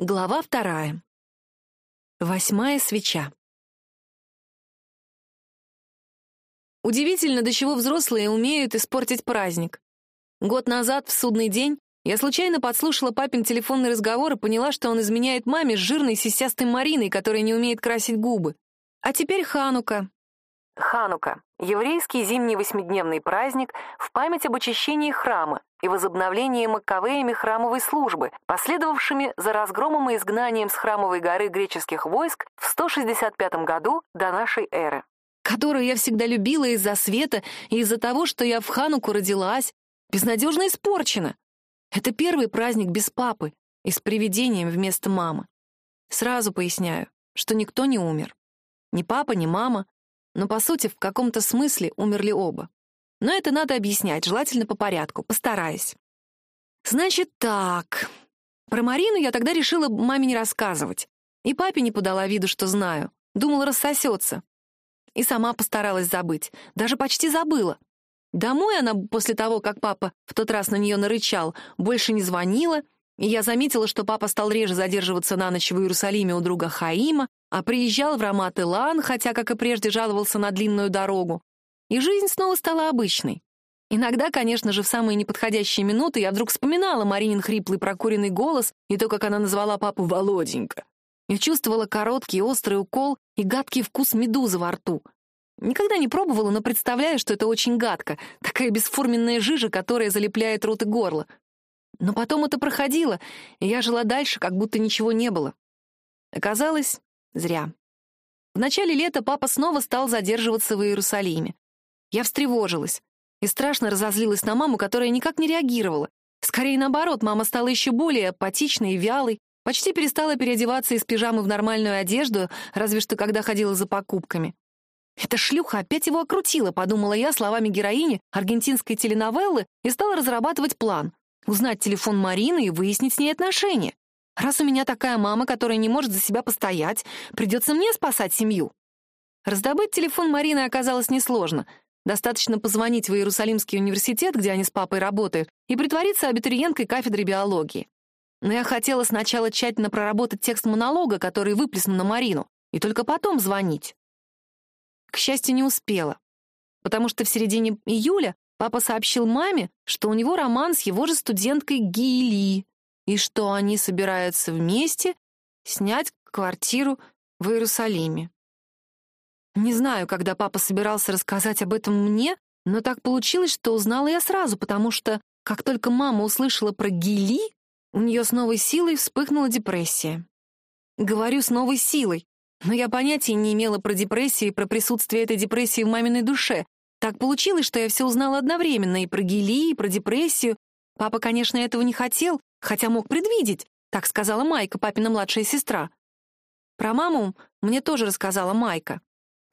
Глава вторая. Восьмая свеча. Удивительно, до чего взрослые умеют испортить праздник. Год назад, в судный день, я случайно подслушала папин телефонный разговор и поняла, что он изменяет маме с жирной сисястой Мариной, которая не умеет красить губы. А теперь Ханука. Ханука — еврейский зимний восьмидневный праздник в память об очищении храма, и возобновлении Маккавеями храмовой службы, последовавшими за разгромом и изгнанием с храмовой горы греческих войск в 165 году до нашей эры. Которую я всегда любила из-за света и из-за того, что я в Хануку родилась, безнадежно испорчена. Это первый праздник без папы и с привидением вместо мамы. Сразу поясняю, что никто не умер. Ни папа, ни мама, но, по сути, в каком-то смысле умерли оба. Но это надо объяснять, желательно по порядку, постараюсь. Значит так. Про Марину я тогда решила маме не рассказывать. И папе не подала виду, что знаю. Думала, рассосется. И сама постаралась забыть. Даже почти забыла. Домой она после того, как папа в тот раз на нее нарычал, больше не звонила, и я заметила, что папа стал реже задерживаться на ночь в Иерусалиме у друга Хаима, а приезжал в Рамат-Илан, хотя, как и прежде, жаловался на длинную дорогу и жизнь снова стала обычной. Иногда, конечно же, в самые неподходящие минуты я вдруг вспоминала Маринин хриплый прокуренный голос и то, как она назвала папу Володенька. Я чувствовала короткий острый укол и гадкий вкус медузы во рту. Никогда не пробовала, но представляю, что это очень гадко, такая бесформенная жижа, которая залепляет рот и горло. Но потом это проходило, и я жила дальше, как будто ничего не было. Оказалось, зря. В начале лета папа снова стал задерживаться в Иерусалиме. Я встревожилась и страшно разозлилась на маму, которая никак не реагировала. Скорее наоборот, мама стала еще более апатичной и вялой, почти перестала переодеваться из пижамы в нормальную одежду, разве что когда ходила за покупками. «Эта шлюха опять его окрутила», — подумала я словами героини аргентинской теленовеллы и стала разрабатывать план. Узнать телефон Марины и выяснить с ней отношения. Раз у меня такая мама, которая не может за себя постоять, придется мне спасать семью. Раздобыть телефон Марины оказалось несложно. Достаточно позвонить в Иерусалимский университет, где они с папой работают, и притвориться абитуриенткой кафедры биологии. Но я хотела сначала тщательно проработать текст монолога, который выплеснул на Марину, и только потом звонить. К счастью, не успела, потому что в середине июля папа сообщил маме, что у него роман с его же студенткой Гили, и что они собираются вместе снять квартиру в Иерусалиме. Не знаю, когда папа собирался рассказать об этом мне, но так получилось, что узнала я сразу, потому что, как только мама услышала про Гили, у нее с новой силой вспыхнула депрессия. Говорю с новой силой, но я понятия не имела про депрессию и про присутствие этой депрессии в маминой душе. Так получилось, что я все узнала одновременно и про Гили, и про депрессию. Папа, конечно, этого не хотел, хотя мог предвидеть, так сказала Майка, папина младшая сестра. Про маму мне тоже рассказала Майка.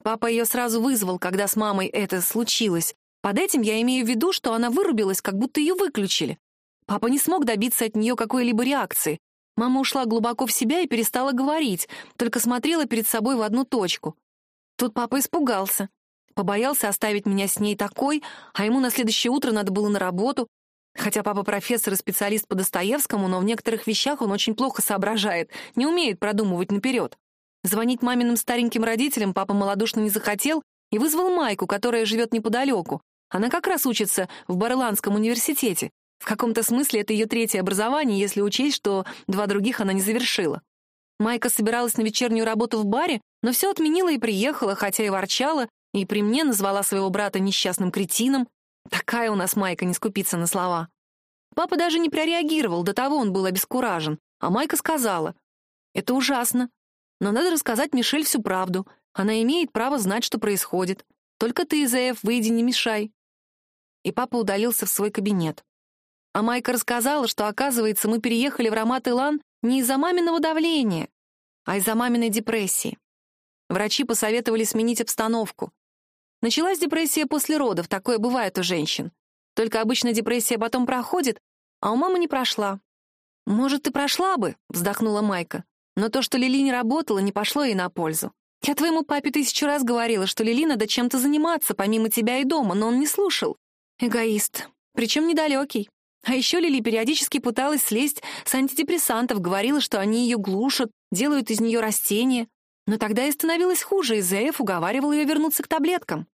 Папа ее сразу вызвал, когда с мамой это случилось. Под этим я имею в виду, что она вырубилась, как будто ее выключили. Папа не смог добиться от нее какой-либо реакции. Мама ушла глубоко в себя и перестала говорить, только смотрела перед собой в одну точку. Тут папа испугался. Побоялся оставить меня с ней такой, а ему на следующее утро надо было на работу. Хотя папа профессор и специалист по Достоевскому, но в некоторых вещах он очень плохо соображает, не умеет продумывать наперед. Звонить маминым стареньким родителям папа малодушно не захотел и вызвал Майку, которая живет неподалеку. Она как раз учится в Барландском университете. В каком-то смысле это ее третье образование, если учесть, что два других она не завершила. Майка собиралась на вечернюю работу в баре, но все отменила и приехала, хотя и ворчала, и при мне назвала своего брата несчастным кретином. Такая у нас Майка не скупится на слова. Папа даже не прореагировал, до того он был обескуражен. А Майка сказала, «Это ужасно. Но надо рассказать Мишель всю правду. Она имеет право знать, что происходит. Только ты, Зеев, выйди, не мешай. И папа удалился в свой кабинет. А Майка рассказала, что, оказывается, мы переехали в Рамат-Илан не из-за маминого давления, а из-за маминой депрессии. Врачи посоветовали сменить обстановку. Началась депрессия после родов, такое бывает у женщин. Только обычно депрессия потом проходит, а у мамы не прошла. «Может, ты прошла бы?» — вздохнула Майка. Но то, что Лили не работала, не пошло ей на пользу. Я твоему папе тысячу раз говорила, что Лили надо чем-то заниматься, помимо тебя и дома, но он не слушал. Эгоист. Причем недалекий. А еще Лили периодически пыталась слезть с антидепрессантов, говорила, что они ее глушат, делают из нее растения. Но тогда и становилось хуже, и Зеев уговаривал ее вернуться к таблеткам.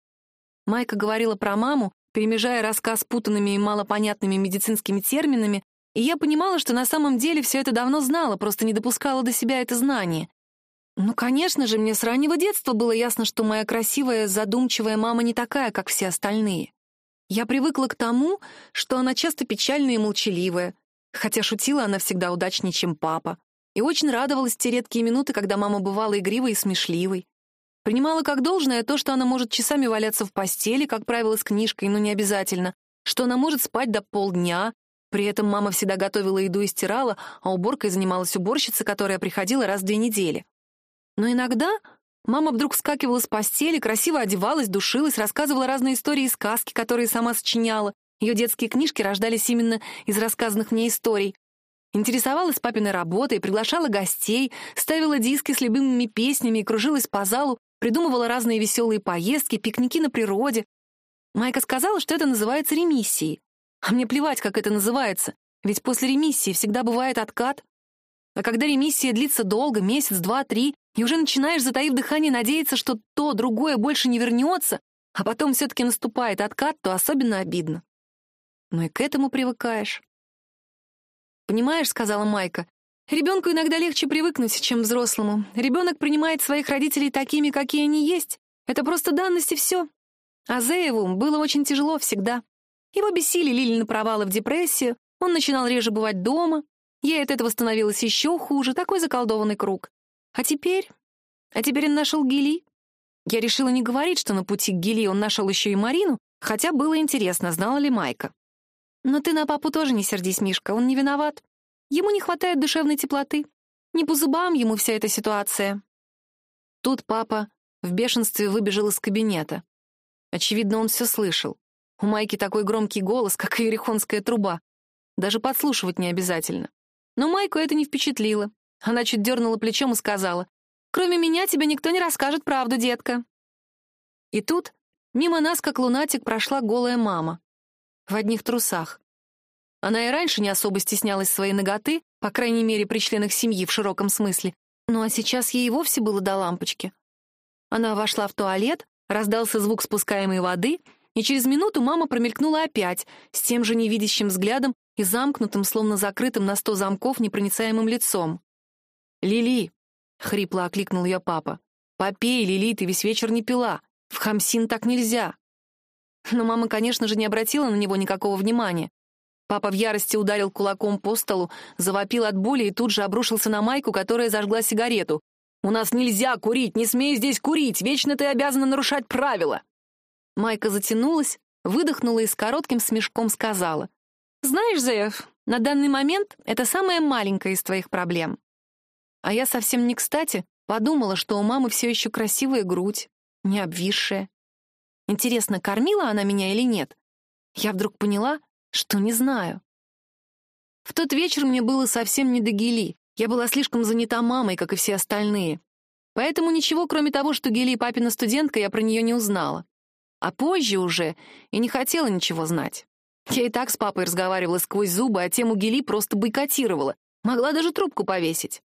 Майка говорила про маму, перемежая рассказ путанными и малопонятными медицинскими терминами, и я понимала, что на самом деле все это давно знала, просто не допускала до себя это знание. Ну, конечно же, мне с раннего детства было ясно, что моя красивая, задумчивая мама не такая, как все остальные. Я привыкла к тому, что она часто печальная и молчаливая, хотя шутила она всегда удачнее, чем папа, и очень радовалась те редкие минуты, когда мама бывала игривой и смешливой. Принимала как должное то, что она может часами валяться в постели, как правило, с книжкой, но не обязательно, что она может спать до полдня, при этом мама всегда готовила еду и стирала, а уборкой занималась уборщица, которая приходила раз в две недели. Но иногда мама вдруг вскакивала с постели, красиво одевалась, душилась, рассказывала разные истории и сказки, которые сама сочиняла. Ее детские книжки рождались именно из рассказанных мне историй. Интересовалась папиной работой, приглашала гостей, ставила диски с любимыми песнями и кружилась по залу, придумывала разные веселые поездки, пикники на природе. Майка сказала, что это называется ремиссией. А мне плевать, как это называется, ведь после ремиссии всегда бывает откат. А когда ремиссия длится долго, месяц, два, три, и уже начинаешь, затаив дыхание, надеяться, что то, другое больше не вернется, а потом все-таки наступает откат, то особенно обидно. Но и к этому привыкаешь. «Понимаешь», — сказала Майка, Ребенку иногда легче привыкнуть, чем взрослому. Ребенок принимает своих родителей такими, какие они есть. Это просто данность и все. А Зееву было очень тяжело всегда. Его бесили Лили на провалы в депрессию, он начинал реже бывать дома. Ей от этого становилось еще хуже, такой заколдованный круг. А теперь... А теперь он нашел Гили. Я решила не говорить, что на пути к Гили он нашел еще и Марину, хотя было интересно, знала ли Майка. Но ты на папу тоже не сердись, Мишка, он не виноват. Ему не хватает душевной теплоты. Не по зубам ему вся эта ситуация. Тут папа в бешенстве выбежал из кабинета. Очевидно, он все слышал. У Майки такой громкий голос, как и ерехонская труба. Даже подслушивать не обязательно. Но Майку это не впечатлило. Она чуть дернула плечом и сказала, «Кроме меня тебе никто не расскажет правду, детка». И тут мимо нас, как лунатик, прошла голая мама. В одних трусах. Она и раньше не особо стеснялась своей ноготы, по крайней мере, при членах семьи в широком смысле, ну а сейчас ей и вовсе было до лампочки. Она вошла в туалет, раздался звук спускаемой воды, и через минуту мама промелькнула опять, с тем же невидящим взглядом и замкнутым, словно закрытым на сто замков, непроницаемым лицом. «Лили!» — хрипло окликнул ее папа. «Попей, Лили, ты весь вечер не пила. В хамсин так нельзя!» Но мама, конечно же, не обратила на него никакого внимания. Папа в ярости ударил кулаком по столу, завопил от боли и тут же обрушился на Майку, которая зажгла сигарету. «У нас нельзя курить! Не смей здесь курить! Вечно ты обязана нарушать правила!» Майка затянулась, выдохнула и с коротким смешком сказала. «Знаешь, Зеев, на данный момент это самая маленькая из твоих проблем». А я совсем не кстати подумала, что у мамы все еще красивая грудь, не обвисшая. Интересно, кормила она меня или нет? Я вдруг поняла, что не знаю. В тот вечер мне было совсем не до Гели. Я была слишком занята мамой, как и все остальные. Поэтому ничего, кроме того, что Гели папина студентка, я про нее не узнала. А позже уже и не хотела ничего знать. Я и так с папой разговаривала сквозь зубы, а тему Гели просто бойкотировала. Могла даже трубку повесить.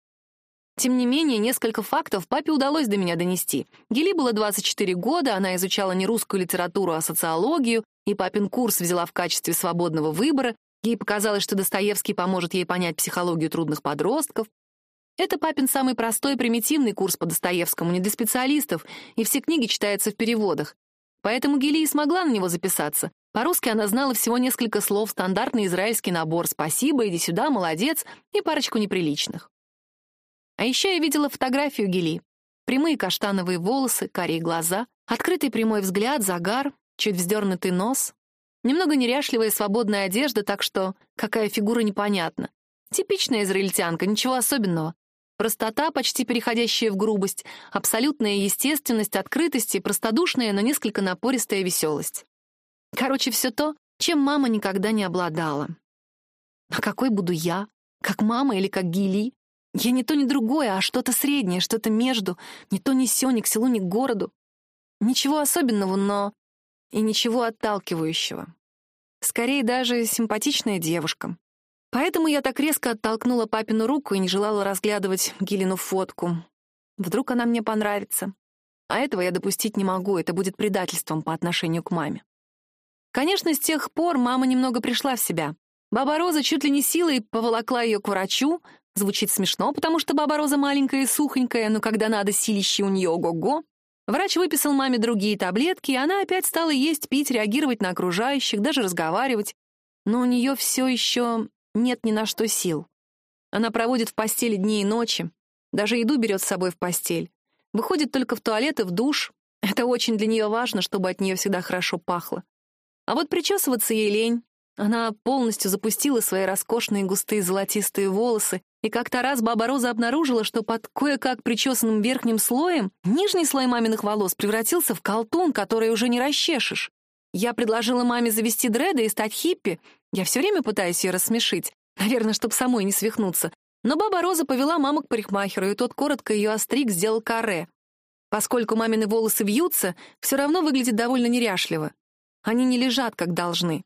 Тем не менее, несколько фактов папе удалось до меня донести. Гели было 24 года, она изучала не русскую литературу, а социологию, и папин курс взяла в качестве свободного выбора. Ей показалось, что Достоевский поможет ей понять психологию трудных подростков. Это папин самый простой примитивный курс по Достоевскому, не для специалистов, и все книги читаются в переводах. Поэтому Гели и смогла на него записаться. По-русски она знала всего несколько слов, стандартный израильский набор «спасибо», «иди сюда», «молодец» и парочку неприличных. А еще я видела фотографию Гели. Прямые каштановые волосы, карие глаза, открытый прямой взгляд, загар, чуть вздернутый нос. Немного неряшливая свободная одежда, так что какая фигура непонятна. Типичная израильтянка, ничего особенного. Простота, почти переходящая в грубость, абсолютная естественность, открытость и простодушная, но несколько напористая веселость. Короче, все то, чем мама никогда не обладала. А какой буду я? Как мама или как Гили? Я не то, ни другое, а что-то среднее, что-то между, ни то, ни сё, ни к селу, ни к городу. Ничего особенного, но и ничего отталкивающего. Скорее, даже симпатичная девушка. Поэтому я так резко оттолкнула папину руку и не желала разглядывать Гилину фотку. Вдруг она мне понравится. А этого я допустить не могу, это будет предательством по отношению к маме. Конечно, с тех пор мама немного пришла в себя. Баба Роза чуть ли не силой поволокла ее к врачу. Звучит смешно, потому что баба Роза маленькая и сухонькая, но когда надо, силище у нее ого-го. Врач выписал маме другие таблетки, и она опять стала есть, пить, реагировать на окружающих, даже разговаривать. Но у нее все еще нет ни на что сил. Она проводит в постели дни и ночи, даже еду берет с собой в постель. Выходит только в туалет и в душ. Это очень для нее важно, чтобы от нее всегда хорошо пахло. А вот причесываться ей лень. Она полностью запустила свои роскошные густые золотистые волосы, и как-то раз баба Роза обнаружила, что под кое-как причесанным верхним слоем нижний слой маминых волос превратился в колтун, который уже не расчешешь. Я предложила маме завести дреды и стать хиппи. Я все время пытаюсь ее рассмешить, наверное, чтобы самой не свихнуться. Но баба Роза повела маму к парикмахеру, и тот коротко ее остриг, сделал каре. Поскольку мамины волосы вьются, все равно выглядит довольно неряшливо. Они не лежат, как должны.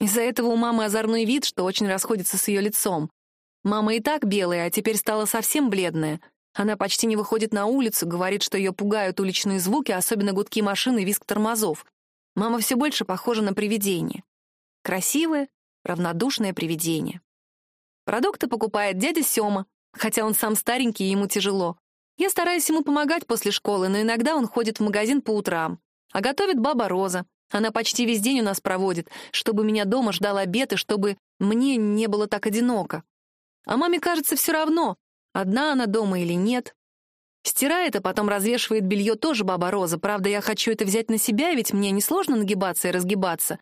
Из-за этого у мамы озорной вид, что очень расходится с ее лицом. Мама и так белая, а теперь стала совсем бледная. Она почти не выходит на улицу, говорит, что ее пугают уличные звуки, особенно гудки машины и визг тормозов. Мама все больше похожа на привидение. Красивое, равнодушное привидение. Продукты покупает дядя Сёма, хотя он сам старенький и ему тяжело. Я стараюсь ему помогать после школы, но иногда он ходит в магазин по утрам. А готовит баба Роза. Она почти весь день у нас проводит, чтобы меня дома ждал обед и чтобы мне не было так одиноко. А маме кажется все равно, одна она дома или нет. Стирает, а потом развешивает белье тоже баба Роза. Правда, я хочу это взять на себя, ведь мне несложно нагибаться и разгибаться.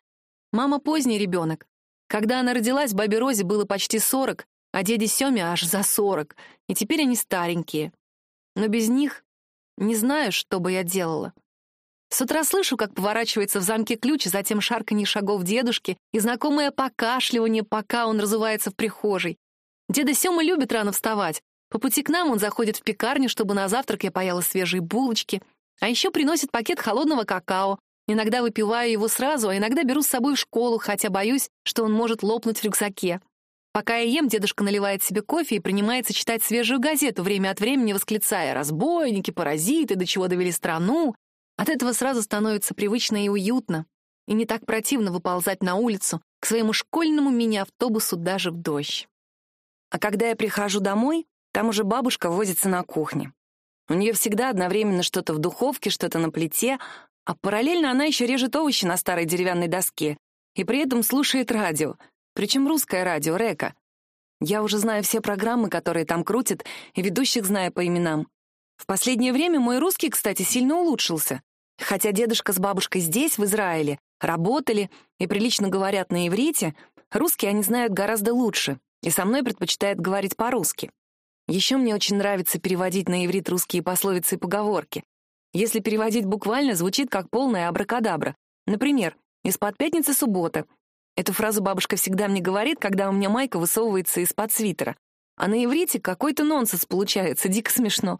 Мама поздний ребенок. Когда она родилась, бабе Розе было почти сорок, а деде Семе аж за сорок, и теперь они старенькие. Но без них не знаю, что бы я делала. С утра слышу, как поворачивается в замке ключ, затем шарканье шагов дедушки и знакомое покашливание, пока он разувается в прихожей. Деда Сёма любит рано вставать. По пути к нам он заходит в пекарню, чтобы на завтрак я поела свежие булочки, а еще приносит пакет холодного какао. Иногда выпиваю его сразу, а иногда беру с собой в школу, хотя боюсь, что он может лопнуть в рюкзаке. Пока я ем, дедушка наливает себе кофе и принимается читать свежую газету, время от времени восклицая «разбойники, паразиты, до чего довели страну». От этого сразу становится привычно и уютно, и не так противно выползать на улицу к своему школьному мини-автобусу даже в дождь. А когда я прихожу домой, там уже бабушка возится на кухне. У нее всегда одновременно что-то в духовке, что-то на плите, а параллельно она еще режет овощи на старой деревянной доске и при этом слушает радио, причем русское радио, Река. Я уже знаю все программы, которые там крутят, и ведущих знаю по именам. В последнее время мой русский, кстати, сильно улучшился. Хотя дедушка с бабушкой здесь, в Израиле, работали и прилично говорят на иврите, русский они знают гораздо лучше, и со мной предпочитают говорить по-русски. Еще мне очень нравится переводить на иврит русские пословицы и поговорки. Если переводить буквально, звучит как полная абракадабра. Например, «из-под пятницы суббота». Эту фразу бабушка всегда мне говорит, когда у меня майка высовывается из-под свитера. А на иврите какой-то нонсенс получается, дико смешно.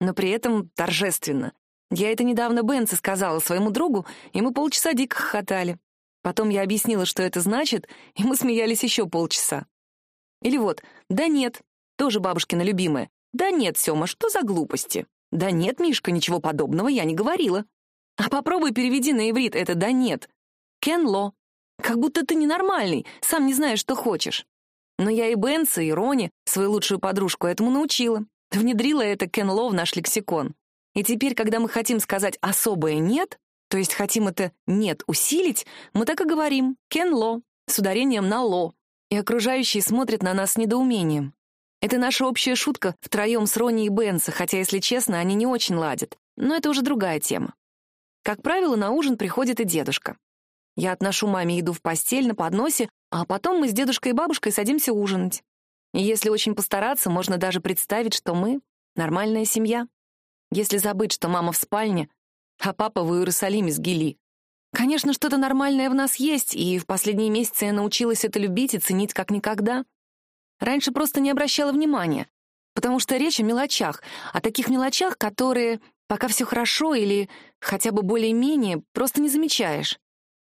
Но при этом торжественно. Я это недавно Бенце сказала своему другу, и мы полчаса дико хохотали. Потом я объяснила, что это значит, и мы смеялись еще полчаса. Или вот «да нет», тоже бабушкина любимая. «Да нет, Сёма, что за глупости?» «Да нет, Мишка, ничего подобного я не говорила». А попробуй переведи на иврит это «да нет». «Кенло». Как будто ты ненормальный, сам не знаешь, что хочешь. Но я и Бенса, и Рони, свою лучшую подружку, этому научила. Внедрила это Кенло в наш лексикон. И теперь, когда мы хотим сказать «особое нет», то есть хотим это «нет» усилить, мы так и говорим «кен-ло» с ударением на «ло», и окружающие смотрят на нас с недоумением. Это наша общая шутка втроем с Ронни и Бенса, хотя, если честно, они не очень ладят. Но это уже другая тема. Как правило, на ужин приходит и дедушка. Я отношу маме еду в постель на подносе, а потом мы с дедушкой и бабушкой садимся ужинать. И если очень постараться, можно даже представить, что мы — нормальная семья. Если забыть, что мама в спальне, а папа в Иерусалиме с Гили. Конечно, что-то нормальное в нас есть, и в последние месяцы я научилась это любить и ценить как никогда. Раньше просто не обращала внимания, потому что речь о мелочах, о таких мелочах, которые, пока все хорошо или хотя бы более-менее, просто не замечаешь.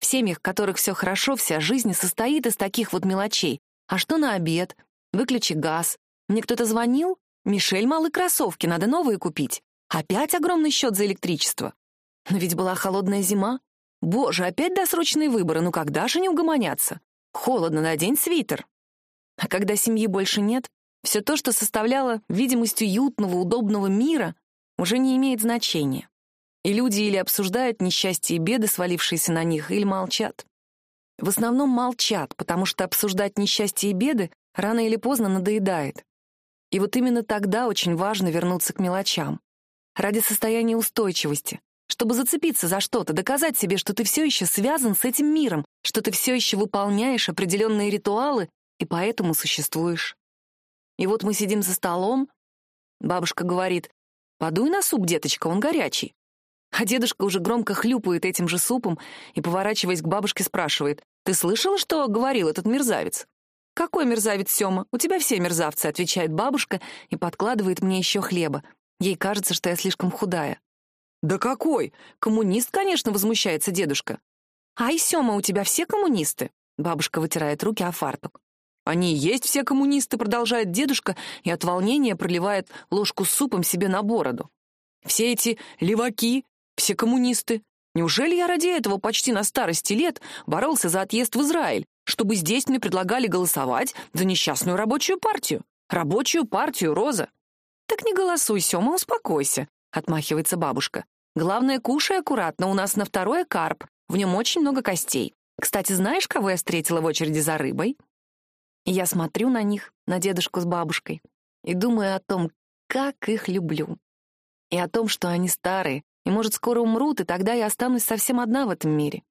В семьях, в которых все хорошо, вся жизнь состоит из таких вот мелочей. А что на обед? Выключи газ. Мне кто-то звонил? Мишель, малые кроссовки, надо новые купить. Опять огромный счет за электричество. Но ведь была холодная зима. Боже, опять досрочные выборы, ну когда же не угомоняться? Холодно, надень свитер. А когда семьи больше нет, все то, что составляло видимость уютного, удобного мира, уже не имеет значения. И люди или обсуждают несчастья и беды, свалившиеся на них, или молчат. В основном молчат, потому что обсуждать несчастья и беды рано или поздно надоедает. И вот именно тогда очень важно вернуться к мелочам. Ради состояния устойчивости, чтобы зацепиться за что-то, доказать себе, что ты все еще связан с этим миром, что ты все еще выполняешь определенные ритуалы и поэтому существуешь. И вот мы сидим за столом, бабушка говорит, «Подуй на суп, деточка, он горячий». А дедушка уже громко хлюпает этим же супом и, поворачиваясь к бабушке, спрашивает, «Ты слышала, что говорил этот мерзавец?» «Какой мерзавец, Сёма? У тебя все мерзавцы», — отвечает бабушка и подкладывает мне еще хлеба. Ей кажется, что я слишком худая. «Да какой? Коммунист, конечно», — возмущается дедушка. «Ай, Сёма, у тебя все коммунисты?» Бабушка вытирает руки о фартук. «Они есть все коммунисты», — продолжает дедушка, и от волнения проливает ложку с супом себе на бороду. «Все эти леваки, все коммунисты. Неужели я ради этого почти на старости лет боролся за отъезд в Израиль, чтобы здесь мне предлагали голосовать за несчастную рабочую партию? Рабочую партию, Роза!» «Так не голосуй, Сёма, успокойся», — отмахивается бабушка. «Главное, кушай аккуратно, у нас на второе карп, в нем очень много костей. Кстати, знаешь, кого я встретила в очереди за рыбой?» Я смотрю на них, на дедушку с бабушкой, и думаю о том, как их люблю. И о том, что они старые, и, может, скоро умрут, и тогда я останусь совсем одна в этом мире.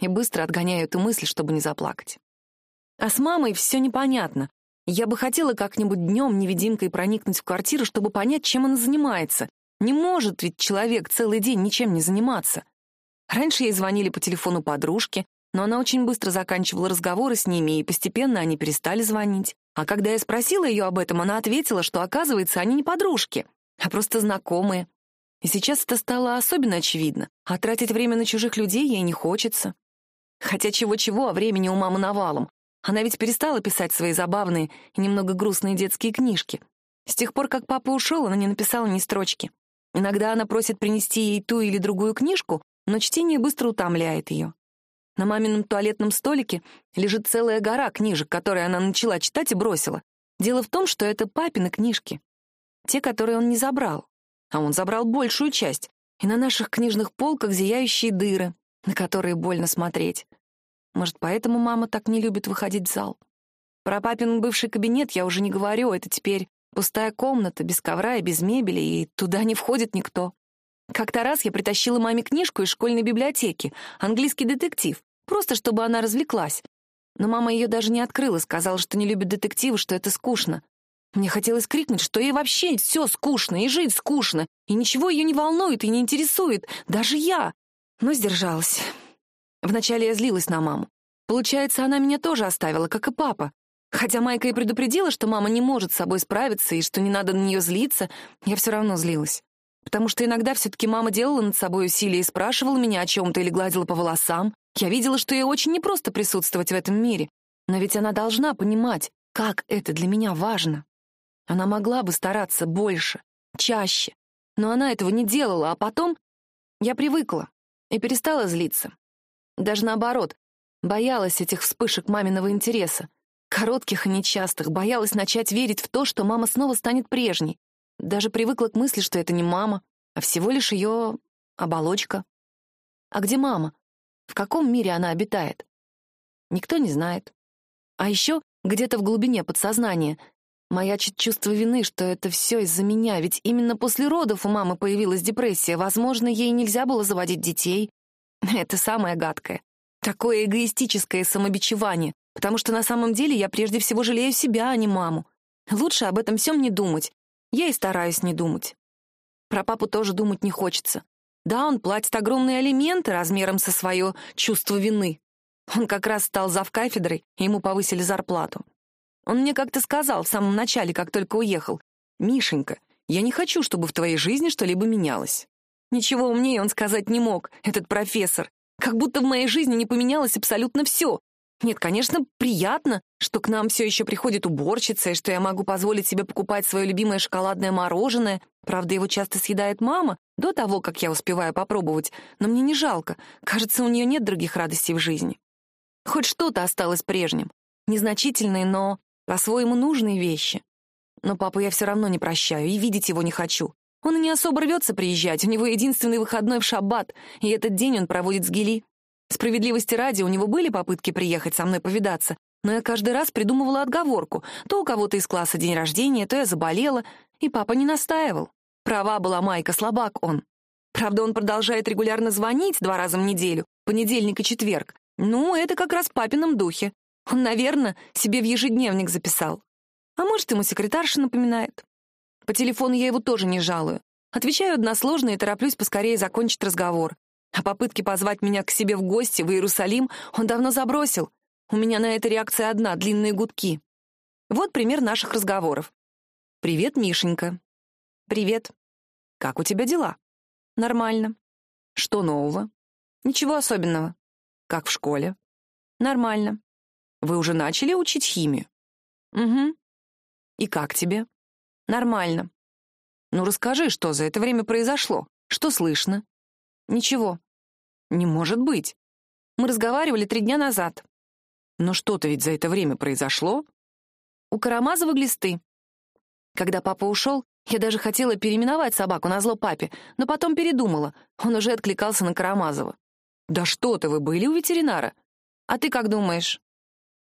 И быстро отгоняю эту мысль, чтобы не заплакать. А с мамой все непонятно. Я бы хотела как-нибудь днем невидимкой проникнуть в квартиру, чтобы понять, чем она занимается. Не может ведь человек целый день ничем не заниматься. Раньше ей звонили по телефону подружки, но она очень быстро заканчивала разговоры с ними, и постепенно они перестали звонить. А когда я спросила ее об этом, она ответила, что, оказывается, они не подружки, а просто знакомые. И сейчас это стало особенно очевидно, а тратить время на чужих людей ей не хочется. Хотя чего-чего, а времени у мамы навалом. Она ведь перестала писать свои забавные и немного грустные детские книжки. С тех пор, как папа ушел, она не написала ни строчки. Иногда она просит принести ей ту или другую книжку, но чтение быстро утомляет ее. На мамином туалетном столике лежит целая гора книжек, которые она начала читать и бросила. Дело в том, что это папины книжки. Те, которые он не забрал. А он забрал большую часть. И на наших книжных полках зияющие дыры, на которые больно смотреть. Может, поэтому мама так не любит выходить в зал? Про папин бывший кабинет я уже не говорю, это теперь пустая комната, без ковра и без мебели, и туда не входит никто. Как-то раз я притащила маме книжку из школьной библиотеки, английский детектив, просто чтобы она развлеклась. Но мама ее даже не открыла, сказала, что не любит детективы, что это скучно. Мне хотелось крикнуть, что ей вообще все скучно, и жить скучно, и ничего ее не волнует и не интересует, даже я. Но сдержалась. Вначале я злилась на маму. Получается, она меня тоже оставила, как и папа. Хотя Майка и предупредила, что мама не может с собой справиться и что не надо на нее злиться, я все равно злилась. Потому что иногда все-таки мама делала над собой усилия и спрашивала меня о чем-то или гладила по волосам. Я видела, что ей очень непросто присутствовать в этом мире. Но ведь она должна понимать, как это для меня важно. Она могла бы стараться больше, чаще. Но она этого не делала, а потом я привыкла и перестала злиться. Даже наоборот, боялась этих вспышек маминого интереса. Коротких и нечастых, боялась начать верить в то, что мама снова станет прежней. Даже привыкла к мысли, что это не мама, а всего лишь ее оболочка. А где мама? В каком мире она обитает? Никто не знает. А еще где-то в глубине подсознания маячит чувство вины, что это все из-за меня, ведь именно после родов у мамы появилась депрессия, возможно, ей нельзя было заводить детей. Это самое гадкое. Такое эгоистическое самобичевание, потому что на самом деле я прежде всего жалею себя, а не маму. Лучше об этом всем не думать. Я и стараюсь не думать. Про папу тоже думать не хочется. Да, он платит огромные алименты размером со свое чувство вины. Он как раз стал завкафедрой, и ему повысили зарплату. Он мне как-то сказал в самом начале, как только уехал, «Мишенька, я не хочу, чтобы в твоей жизни что-либо менялось». Ничего умнее он сказать не мог, этот профессор. Как будто в моей жизни не поменялось абсолютно все. Нет, конечно, приятно, что к нам все еще приходит уборщица, и что я могу позволить себе покупать свое любимое шоколадное мороженое. Правда, его часто съедает мама, до того, как я успеваю попробовать. Но мне не жалко. Кажется, у нее нет других радостей в жизни. Хоть что-то осталось прежним. Незначительные, но по-своему нужные вещи. Но папу я все равно не прощаю и видеть его не хочу. Он и не особо рвется приезжать, у него единственный выходной в шаббат, и этот день он проводит с Гели. Справедливости ради, у него были попытки приехать со мной повидаться, но я каждый раз придумывала отговорку. То у кого-то из класса день рождения, то я заболела, и папа не настаивал. Права была Майка, слабак он. Правда, он продолжает регулярно звонить два раза в неделю, понедельник и четверг. Ну, это как раз в папином духе. Он, наверное, себе в ежедневник записал. А может, ему секретарша напоминает. По телефону я его тоже не жалую. Отвечаю односложно и тороплюсь поскорее закончить разговор. А попытки позвать меня к себе в гости в Иерусалим он давно забросил. У меня на это реакция одна — длинные гудки. Вот пример наших разговоров. «Привет, Мишенька». «Привет. Как у тебя дела?» «Нормально». «Что нового?» «Ничего особенного». «Как в школе?» «Нормально». «Вы уже начали учить химию?» «Угу». «И как тебе?» Нормально. Ну расскажи, что за это время произошло? Что слышно? Ничего. Не может быть. Мы разговаривали три дня назад. Но что-то ведь за это время произошло? У Карамазова глисты. Когда папа ушел, я даже хотела переименовать собаку на зло папе, но потом передумала. Он уже откликался на Карамазова. «Да что ты, вы были у ветеринара? А ты как думаешь?»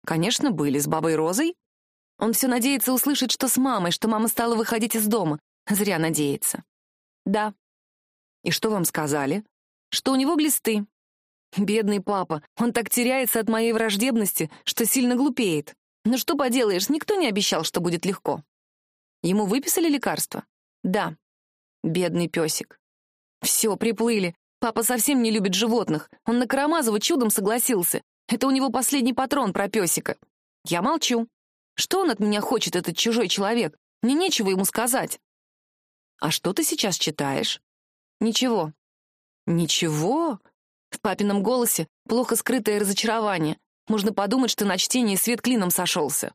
«Конечно, были. С бабой Розой?» Он все надеется услышать, что с мамой, что мама стала выходить из дома. Зря надеется. Да. И что вам сказали? Что у него глисты. Бедный папа, он так теряется от моей враждебности, что сильно глупеет. Но что поделаешь, никто не обещал, что будет легко. Ему выписали лекарства? Да. Бедный песик. Все, приплыли. Папа совсем не любит животных. Он на Карамазова чудом согласился. Это у него последний патрон про песика. Я молчу. Что он от меня хочет, этот чужой человек? Мне нечего ему сказать. А что ты сейчас читаешь? Ничего. Ничего? В папином голосе плохо скрытое разочарование. Можно подумать, что на чтении свет клином сошелся.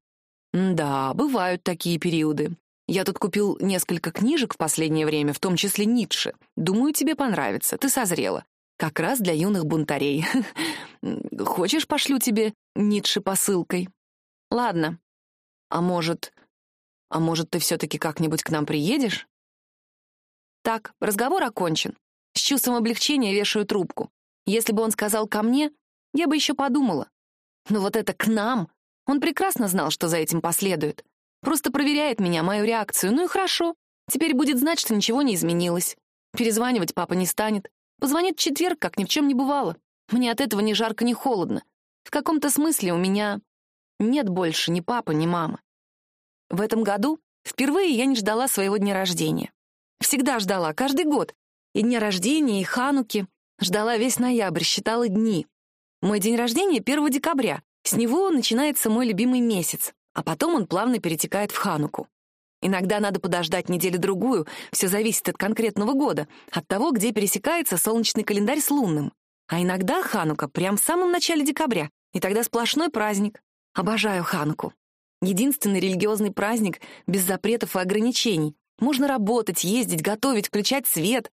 Да, бывают такие периоды. Я тут купил несколько книжек в последнее время, в том числе Ницше. Думаю, тебе понравится. Ты созрела. Как раз для юных бунтарей. Хочешь, пошлю тебе Ницше посылкой? Ладно, а может... А может, ты все-таки как-нибудь к нам приедешь? Так, разговор окончен. С чувством облегчения вешаю трубку. Если бы он сказал «ко мне», я бы еще подумала. Но вот это «к нам» Он прекрасно знал, что за этим последует. Просто проверяет меня, мою реакцию. Ну и хорошо. Теперь будет знать, что ничего не изменилось. Перезванивать папа не станет. Позвонит в четверг, как ни в чем не бывало. Мне от этого ни жарко, ни холодно. В каком-то смысле у меня нет больше ни папы, ни мамы. В этом году впервые я не ждала своего дня рождения. Всегда ждала, каждый год. И дня рождения, и хануки. Ждала весь ноябрь, считала дни. Мой день рождения 1 декабря. С него начинается мой любимый месяц, а потом он плавно перетекает в хануку. Иногда надо подождать неделю-другую, все зависит от конкретного года, от того, где пересекается солнечный календарь с лунным. А иногда ханука прямо в самом начале декабря, и тогда сплошной праздник. Обожаю Ханку. Единственный религиозный праздник без запретов и ограничений. Можно работать, ездить, готовить, включать свет.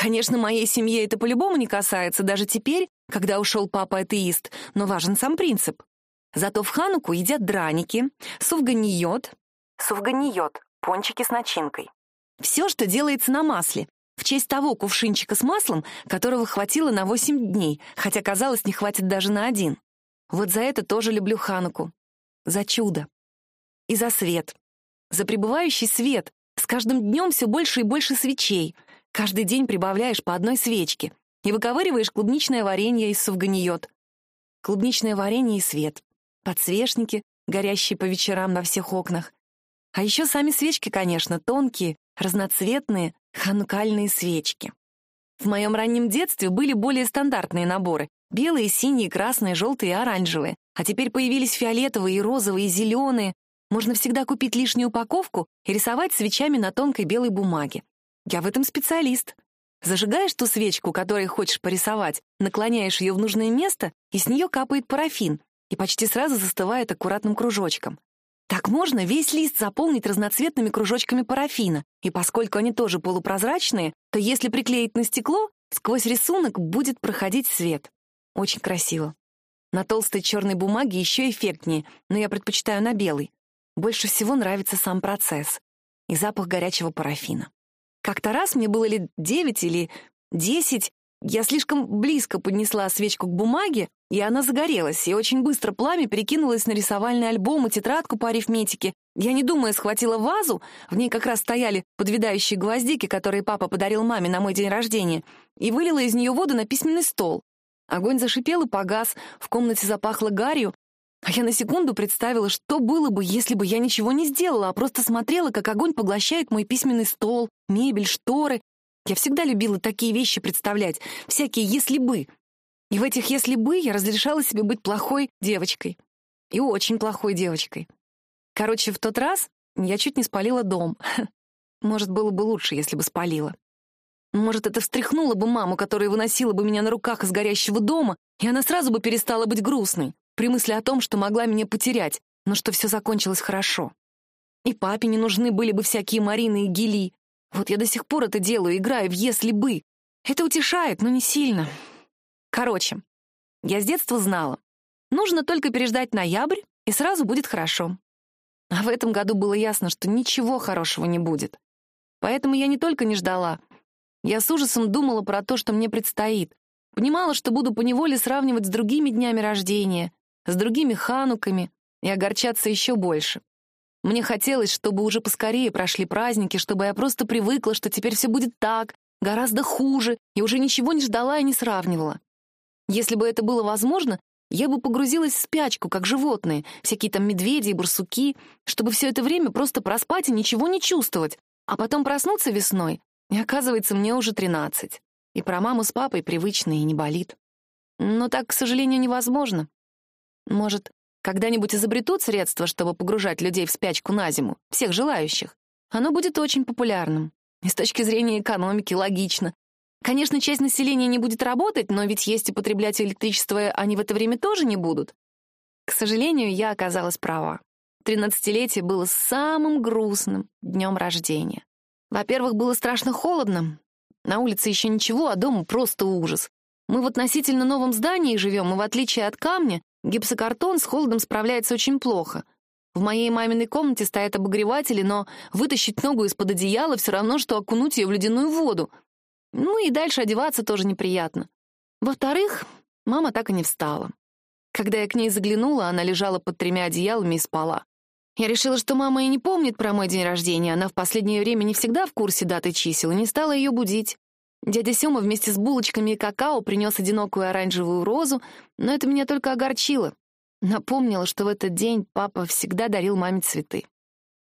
Конечно, моей семье это по-любому не касается, даже теперь, когда ушел папа-атеист, но важен сам принцип. Зато в Хануку едят драники, суфганиот. Суфганиот — пончики с начинкой. Все, что делается на масле, в честь того кувшинчика с маслом, которого хватило на 8 дней, хотя, казалось, не хватит даже на один. Вот за это тоже люблю Хануку. За чудо. И за свет. За пребывающий свет. С каждым днем все больше и больше свечей. Каждый день прибавляешь по одной свечке. И выковыриваешь клубничное варенье из суфганиот. Клубничное варенье и свет. Подсвечники, горящие по вечерам на всех окнах. А еще сами свечки, конечно, тонкие, разноцветные, ханукальные свечки. В моем раннем детстве были более стандартные наборы. Белые, синие, красные, желтые и оранжевые. А теперь появились фиолетовые и розовые, зеленые. Можно всегда купить лишнюю упаковку и рисовать свечами на тонкой белой бумаге. Я в этом специалист. Зажигаешь ту свечку, которой хочешь порисовать, наклоняешь ее в нужное место, и с нее капает парафин, и почти сразу застывает аккуратным кружочком. Так можно весь лист заполнить разноцветными кружочками парафина, и поскольку они тоже полупрозрачные, то если приклеить на стекло, сквозь рисунок будет проходить свет. Очень красиво. На толстой черной бумаге еще эффектнее, но я предпочитаю на белой. Больше всего нравится сам процесс и запах горячего парафина. Как-то раз мне было лет девять или десять, я слишком близко поднесла свечку к бумаге, и она загорелась, и очень быстро пламя перекинулось на рисовальный альбом и тетрадку по арифметике. Я, не думая, схватила вазу, в ней как раз стояли подвидающие гвоздики, которые папа подарил маме на мой день рождения, и вылила из нее воду на письменный стол. Огонь зашипел и погас, в комнате запахло гарью, а я на секунду представила, что было бы, если бы я ничего не сделала, а просто смотрела, как огонь поглощает мой письменный стол, мебель, шторы. Я всегда любила такие вещи представлять, всякие «если бы». И в этих «если бы» я разрешала себе быть плохой девочкой. И очень плохой девочкой. Короче, в тот раз я чуть не спалила дом. Может, было бы лучше, если бы спалила. Может, это встряхнуло бы маму, которая выносила бы меня на руках из горящего дома, и она сразу бы перестала быть грустной при мысли о том, что могла меня потерять, но что все закончилось хорошо. И папе не нужны были бы всякие Марины и Гели. Вот я до сих пор это делаю, играю в «если бы». Это утешает, но не сильно. Короче, я с детства знала. Нужно только переждать ноябрь, и сразу будет хорошо. А в этом году было ясно, что ничего хорошего не будет. Поэтому я не только не ждала, я с ужасом думала про то, что мне предстоит. Понимала, что буду поневоле сравнивать с другими днями рождения, с другими хануками и огорчаться еще больше. Мне хотелось, чтобы уже поскорее прошли праздники, чтобы я просто привыкла, что теперь все будет так, гораздо хуже, и уже ничего не ждала и не сравнивала. Если бы это было возможно, я бы погрузилась в спячку, как животные, всякие там медведи и барсуки, чтобы все это время просто проспать и ничего не чувствовать, а потом проснуться весной, и оказывается, мне уже тринадцать. И про маму с папой привычно и не болит. Но так, к сожалению, невозможно. Может, когда-нибудь изобретут средства, чтобы погружать людей в спячку на зиму, всех желающих? Оно будет очень популярным. И с точки зрения экономики логично. Конечно, часть населения не будет работать, но ведь есть и потреблять электричество они в это время тоже не будут. К сожалению, я оказалась права. Тринадцатилетие было самым грустным днем рождения. Во-первых, было страшно холодно. На улице еще ничего, а дома просто ужас. Мы в относительно новом здании живем, и в отличие от камня, Гипсокартон с холодом справляется очень плохо. В моей маминой комнате стоят обогреватели, но вытащить ногу из-под одеяла все равно, что окунуть ее в ледяную воду. Ну и дальше одеваться тоже неприятно. Во-вторых, мама так и не встала. Когда я к ней заглянула, она лежала под тремя одеялами и спала. Я решила, что мама и не помнит про мой день рождения, она в последнее время не всегда в курсе даты чисел, и не стала ее будить. Дядя Сёма вместе с булочками и какао принес одинокую оранжевую розу, но это меня только огорчило. Напомнила, что в этот день папа всегда дарил маме цветы.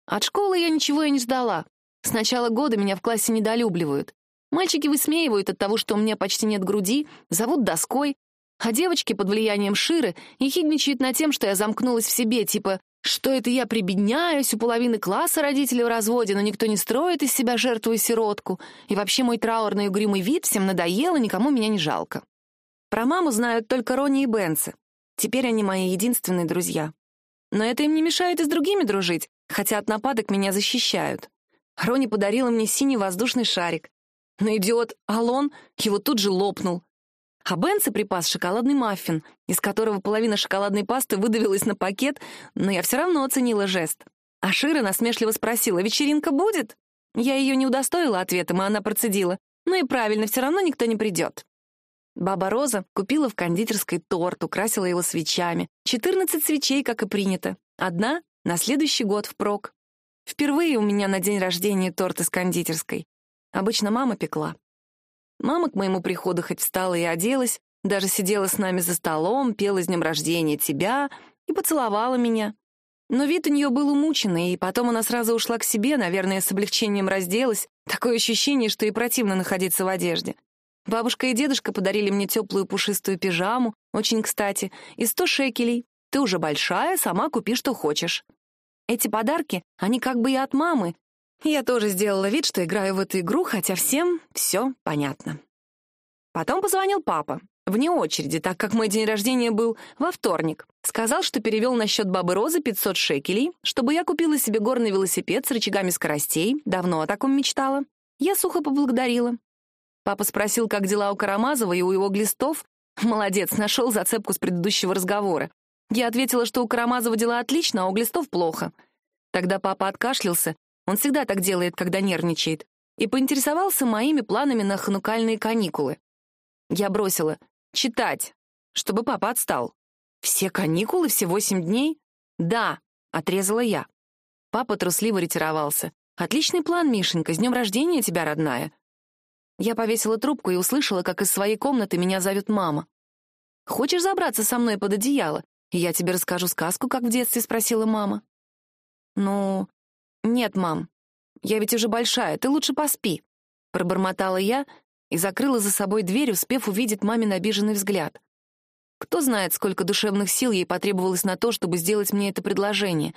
От школы я ничего и не ждала. С начала года меня в классе недолюбливают. Мальчики высмеивают от того, что у меня почти нет груди, зовут доской, а девочки под влиянием Ширы ехидничают над тем, что я замкнулась в себе, типа что это я прибедняюсь, у половины класса родители в разводе, но никто не строит из себя жертву и сиротку, и вообще мой траурный угрюмый вид всем надоел, и никому меня не жалко. Про маму знают только Рони и Бенси. Теперь они мои единственные друзья. Но это им не мешает и с другими дружить, хотя от нападок меня защищают. Рони подарила мне синий воздушный шарик. Но идиот Алон его тут же лопнул. А Бенси припас шоколадный маффин, из которого половина шоколадной пасты выдавилась на пакет, но я все равно оценила жест. А Шира насмешливо спросила, вечеринка будет? Я ее не удостоила ответом, и она процедила. Ну и правильно, все равно никто не придет. Баба Роза купила в кондитерской торт, украсила его свечами. Четырнадцать свечей, как и принято. Одна — на следующий год впрок. Впервые у меня на день рождения торт из кондитерской. Обычно мама пекла. Мама к моему приходу хоть встала и оделась, даже сидела с нами за столом, пела с днем рождения тебя и поцеловала меня. Но вид у нее был умученный, и потом она сразу ушла к себе, наверное, с облегчением разделась. Такое ощущение, что и противно находиться в одежде. Бабушка и дедушка подарили мне теплую пушистую пижаму, очень кстати, и сто шекелей. Ты уже большая, сама купи, что хочешь. Эти подарки, они как бы и от мамы, Я тоже сделала вид, что играю в эту игру, хотя всем все понятно. Потом позвонил папа, вне очереди, так как мой день рождения был во вторник. Сказал, что перевел на счет бабы Розы 500 шекелей, чтобы я купила себе горный велосипед с рычагами скоростей, давно о таком мечтала. Я сухо поблагодарила. Папа спросил, как дела у Карамазова и у его глистов. Молодец, нашел зацепку с предыдущего разговора. Я ответила, что у Карамазова дела отлично, а у глистов плохо. Тогда папа откашлялся, он всегда так делает, когда нервничает, и поинтересовался моими планами на ханукальные каникулы. Я бросила «читать», чтобы папа отстал. «Все каникулы? Все восемь дней?» «Да», — отрезала я. Папа трусливо ретировался. «Отличный план, Мишенька, с днем рождения тебя, родная». Я повесила трубку и услышала, как из своей комнаты меня зовет мама. «Хочешь забраться со мной под одеяло, и я тебе расскажу сказку, как в детстве?» — спросила мама. «Ну, нет, мам, я ведь уже большая, ты лучше поспи», — пробормотала я и закрыла за собой дверь, успев увидеть мамин обиженный взгляд. Кто знает, сколько душевных сил ей потребовалось на то, чтобы сделать мне это предложение.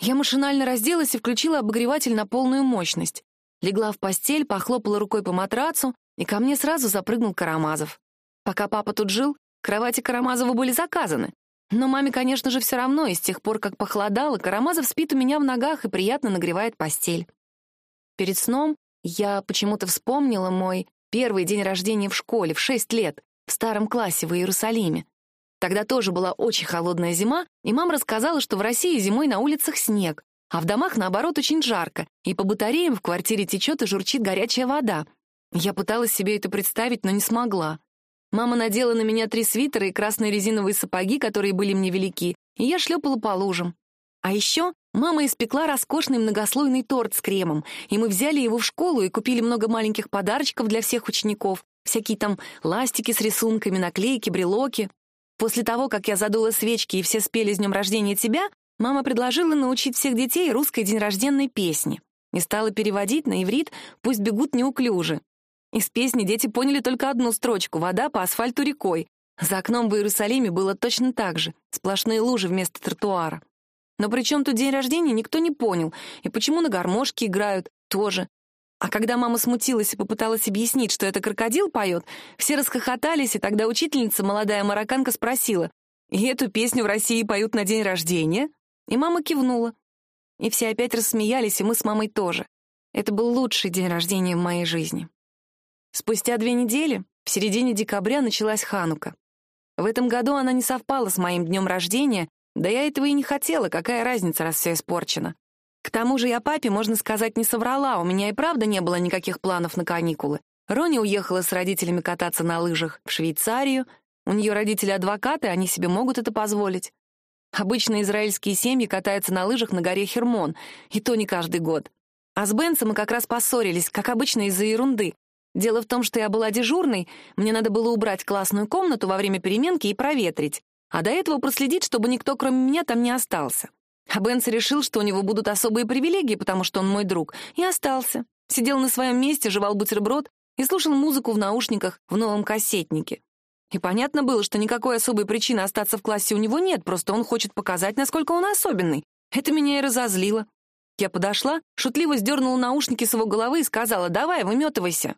Я машинально разделась и включила обогреватель на полную мощность. Легла в постель, похлопала рукой по матрацу, и ко мне сразу запрыгнул Карамазов. Пока папа тут жил, кровати Карамазова были заказаны. Но маме, конечно же, все равно, и с тех пор, как похолодало, Карамазов спит у меня в ногах и приятно нагревает постель. Перед сном я почему-то вспомнила мой первый день рождения в школе в шесть лет, в старом классе в Иерусалиме. Тогда тоже была очень холодная зима, и мама рассказала, что в России зимой на улицах снег, а в домах, наоборот, очень жарко, и по батареям в квартире течет и журчит горячая вода. Я пыталась себе это представить, но не смогла. Мама надела на меня три свитера и красные резиновые сапоги, которые были мне велики, и я шлепала по лужам. А еще мама испекла роскошный многослойный торт с кремом, и мы взяли его в школу и купили много маленьких подарочков для всех учеников, всякие там ластики с рисунками, наклейки, брелоки. После того, как я задула свечки и все спели «С днем рождения тебя», мама предложила научить всех детей русской день рожденной песни и стала переводить на иврит «Пусть бегут неуклюже». Из песни дети поняли только одну строчку «Вода по асфальту рекой». За окном в Иерусалиме было точно так же, сплошные лужи вместо тротуара. Но при чем тут день рождения, никто не понял, и почему на гармошке играют, тоже. А когда мама смутилась и попыталась объяснить, что это крокодил поет, все расхохотались, и тогда учительница, молодая марокканка, спросила, «И эту песню в России поют на день рождения?» И мама кивнула. И все опять рассмеялись, и мы с мамой тоже. Это был лучший день рождения в моей жизни. Спустя две недели, в середине декабря, началась Ханука. В этом году она не совпала с моим днем рождения, да я этого и не хотела, какая разница, раз все испорчено. К тому же я папе, можно сказать, не соврала, у меня и правда не было никаких планов на каникулы. Рони уехала с родителями кататься на лыжах в Швейцарию, у нее родители адвокаты, они себе могут это позволить. Обычно израильские семьи катаются на лыжах на горе Хермон, и то не каждый год. А с Бенсом мы как раз поссорились, как обычно из-за ерунды. Дело в том, что я была дежурной, мне надо было убрать классную комнату во время переменки и проветрить, а до этого проследить, чтобы никто кроме меня там не остался. А Бенс решил, что у него будут особые привилегии, потому что он мой друг, и остался. Сидел на своем месте, жевал бутерброд и слушал музыку в наушниках в новом кассетнике. И понятно было, что никакой особой причины остаться в классе у него нет, просто он хочет показать, насколько он особенный. Это меня и разозлило. Я подошла, шутливо сдернула наушники с его головы и сказала «давай, выметывайся».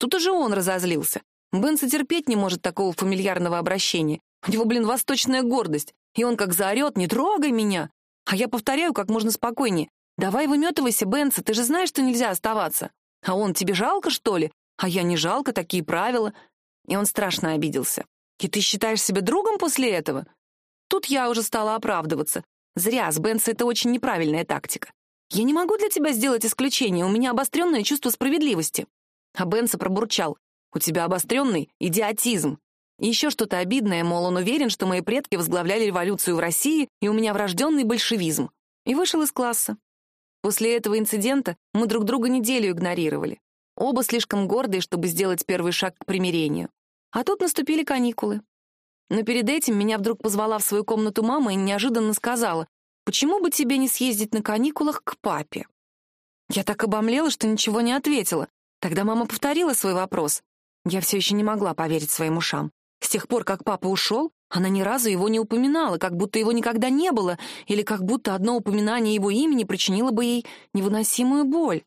Тут уже он разозлился. Бенса терпеть не может такого фамильярного обращения. У него, блин, восточная гордость. И он как заорет «Не трогай меня!» А я повторяю как можно спокойнее. «Давай выметывайся, Бенса, ты же знаешь, что нельзя оставаться». А он «Тебе жалко, что ли?» А я не жалко, такие правила. И он страшно обиделся. «И ты считаешь себя другом после этого?» Тут я уже стала оправдываться. Зря, с Бенса это очень неправильная тактика. Я не могу для тебя сделать исключение, у меня обостренное чувство справедливости. А Бенса пробурчал. «У тебя обостренный идиотизм». И еще что-то обидное, мол, он уверен, что мои предки возглавляли революцию в России, и у меня врожденный большевизм. И вышел из класса. После этого инцидента мы друг друга неделю игнорировали. Оба слишком гордые, чтобы сделать первый шаг к примирению. А тут наступили каникулы. Но перед этим меня вдруг позвала в свою комнату мама и неожиданно сказала, «Почему бы тебе не съездить на каникулах к папе?» Я так обомлела, что ничего не ответила, Тогда мама повторила свой вопрос. Я все еще не могла поверить своим ушам. С тех пор, как папа ушел, она ни разу его не упоминала, как будто его никогда не было, или как будто одно упоминание его имени причинило бы ей невыносимую боль.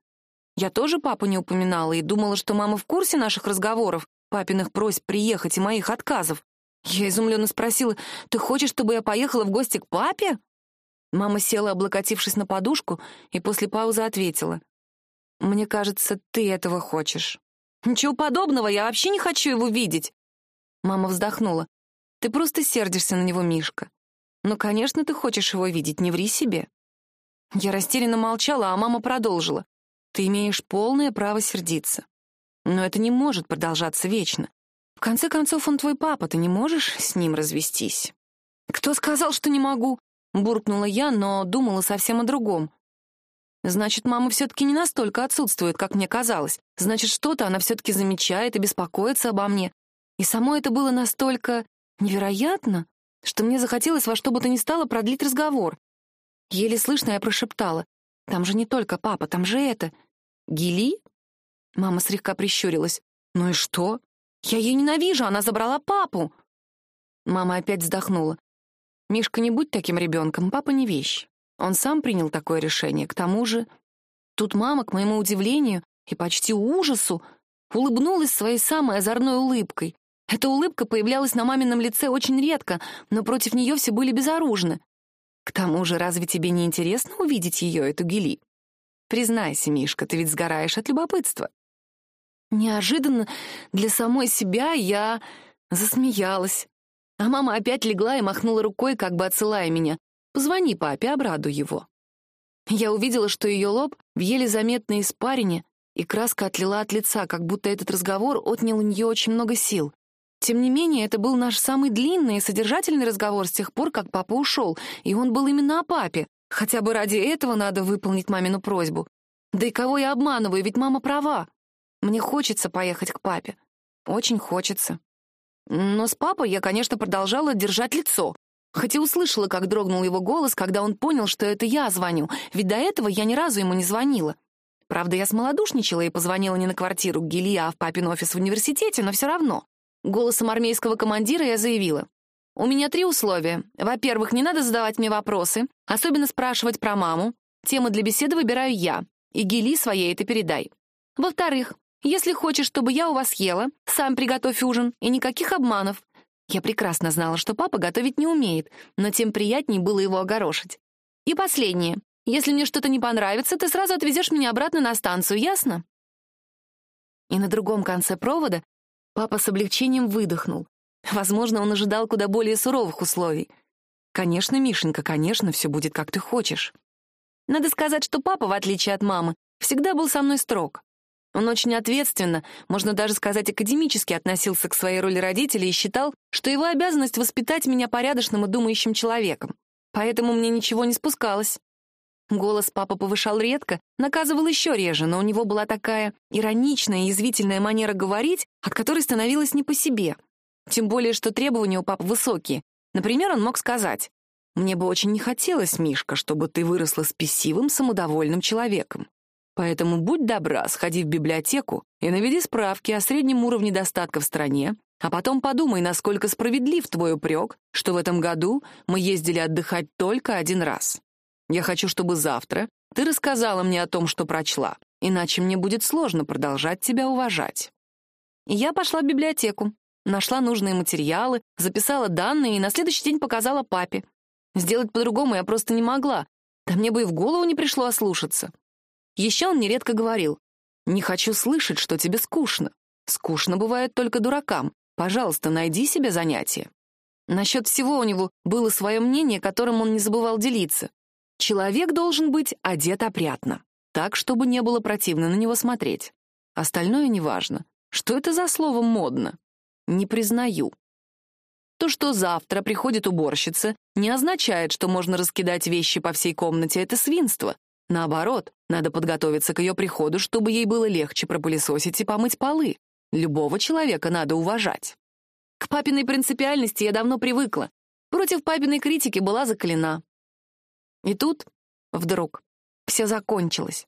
Я тоже папу не упоминала и думала, что мама в курсе наших разговоров, папиных просьб приехать и моих отказов. Я изумленно спросила, «Ты хочешь, чтобы я поехала в гости к папе?» Мама села, облокотившись на подушку, и после паузы ответила, «Мне кажется, ты этого хочешь». «Ничего подобного, я вообще не хочу его видеть!» Мама вздохнула. «Ты просто сердишься на него, Мишка. Ну, конечно, ты хочешь его видеть, не ври себе». Я растерянно молчала, а мама продолжила. «Ты имеешь полное право сердиться. Но это не может продолжаться вечно. В конце концов, он твой папа, ты не можешь с ним развестись». «Кто сказал, что не могу?» — буркнула я, но думала совсем о другом. Значит, мама все-таки не настолько отсутствует, как мне казалось. Значит, что-то она все-таки замечает и беспокоится обо мне. И само это было настолько невероятно, что мне захотелось во что бы то ни стало продлить разговор. Еле слышно я прошептала. «Там же не только папа, там же это... Гили?» Мама слегка прищурилась. «Ну и что? Я ее ненавижу, она забрала папу!» Мама опять вздохнула. «Мишка, не будь таким ребенком, папа не вещь. Он сам принял такое решение. К тому же, тут мама, к моему удивлению и почти ужасу, улыбнулась своей самой озорной улыбкой. Эта улыбка появлялась на мамином лице очень редко, но против нее все были безоружны. К тому же, разве тебе не интересно увидеть ее, эту Гели? Признайся, Мишка, ты ведь сгораешь от любопытства. Неожиданно для самой себя я засмеялась. А мама опять легла и махнула рукой, как бы отсылая меня. Позвони папе, обрадуй его. Я увидела, что ее лоб в еле заметной испарине, и краска отлила от лица, как будто этот разговор отнял у нее очень много сил. Тем не менее, это был наш самый длинный и содержательный разговор с тех пор, как папа ушел, и он был именно о папе. Хотя бы ради этого надо выполнить мамину просьбу. Да и кого я обманываю, ведь мама права. Мне хочется поехать к папе. Очень хочется. Но с папой я, конечно, продолжала держать лицо. Хотя услышала, как дрогнул его голос, когда он понял, что это я звоню, ведь до этого я ни разу ему не звонила. Правда, я смолодушничала и позвонила не на квартиру к Гели, а в папин офис в университете, но все равно. Голосом армейского командира я заявила. «У меня три условия. Во-первых, не надо задавать мне вопросы, особенно спрашивать про маму. Темы для беседы выбираю я. И Гели своей это передай. Во-вторых, если хочешь, чтобы я у вас ела, сам приготовь ужин, и никаких обманов. Я прекрасно знала, что папа готовить не умеет, но тем приятнее было его огорошить. И последнее. Если мне что-то не понравится, ты сразу отвезешь меня обратно на станцию, ясно? И на другом конце провода папа с облегчением выдохнул. Возможно, он ожидал куда более суровых условий. «Конечно, Мишенька, конечно, все будет, как ты хочешь». Надо сказать, что папа, в отличие от мамы, всегда был со мной строг. Он очень ответственно, можно даже сказать академически относился к своей роли родителя и считал, что его обязанность воспитать меня порядочным и думающим человеком. Поэтому мне ничего не спускалось. Голос папа повышал редко, наказывал еще реже, но у него была такая ироничная и язвительная манера говорить, от которой становилось не по себе. Тем более, что требования у папы высокие. Например, он мог сказать, «Мне бы очень не хотелось, Мишка, чтобы ты выросла спесивым, самодовольным человеком. Поэтому будь добра, сходи в библиотеку и наведи справки о среднем уровне достатка в стране, а потом подумай, насколько справедлив твой упрек, что в этом году мы ездили отдыхать только один раз. Я хочу, чтобы завтра ты рассказала мне о том, что прочла, иначе мне будет сложно продолжать тебя уважать. Я пошла в библиотеку, нашла нужные материалы, записала данные и на следующий день показала папе. Сделать по-другому я просто не могла, да мне бы и в голову не пришло ослушаться. Еще он нередко говорил, «Не хочу слышать, что тебе скучно. Скучно бывает только дуракам. Пожалуйста, найди себе занятие». Насчет всего у него было свое мнение, которым он не забывал делиться. Человек должен быть одет опрятно, так, чтобы не было противно на него смотреть. Остальное неважно. Что это за слово «модно»? Не признаю. То, что завтра приходит уборщица, не означает, что можно раскидать вещи по всей комнате. Это свинство. Наоборот, надо подготовиться к ее приходу, чтобы ей было легче пропылесосить и помыть полы. Любого человека надо уважать. К папиной принципиальности я давно привыкла. Против папиной критики была закалена. И тут, вдруг, все закончилось.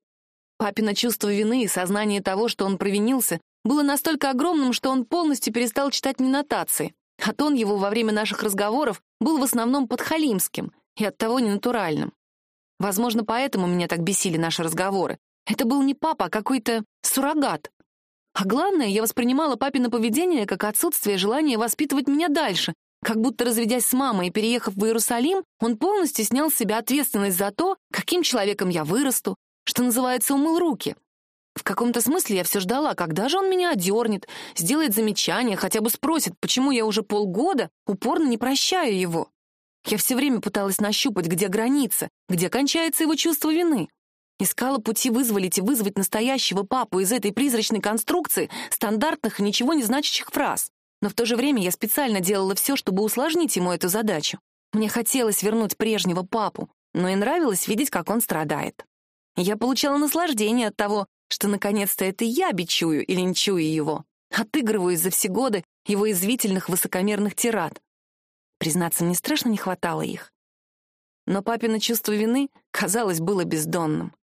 Папино чувство вины и сознание того, что он провинился, было настолько огромным, что он полностью перестал читать мне нотации, а тон его во время наших разговоров был в основном подхалимским и оттого ненатуральным. Возможно, поэтому меня так бесили наши разговоры. Это был не папа, а какой-то суррогат. А главное, я воспринимала папино поведение как отсутствие желания воспитывать меня дальше, как будто разведясь с мамой и переехав в Иерусалим, он полностью снял с себя ответственность за то, каким человеком я вырасту, что называется, умыл руки. В каком-то смысле я все ждала, когда же он меня одернет, сделает замечание, хотя бы спросит, почему я уже полгода упорно не прощаю его. Я все время пыталась нащупать, где граница, где кончается его чувство вины. Искала пути вызволить и вызвать настоящего папу из этой призрачной конструкции стандартных ничего не значащих фраз. Но в то же время я специально делала все, чтобы усложнить ему эту задачу. Мне хотелось вернуть прежнего папу, но и нравилось видеть, как он страдает. Я получала наслаждение от того, что наконец-то это я бичую и линчую его, отыгрываю за все годы его извительных высокомерных тират. Признаться, мне страшно не хватало их. Но папино чувство вины, казалось, было бездонным.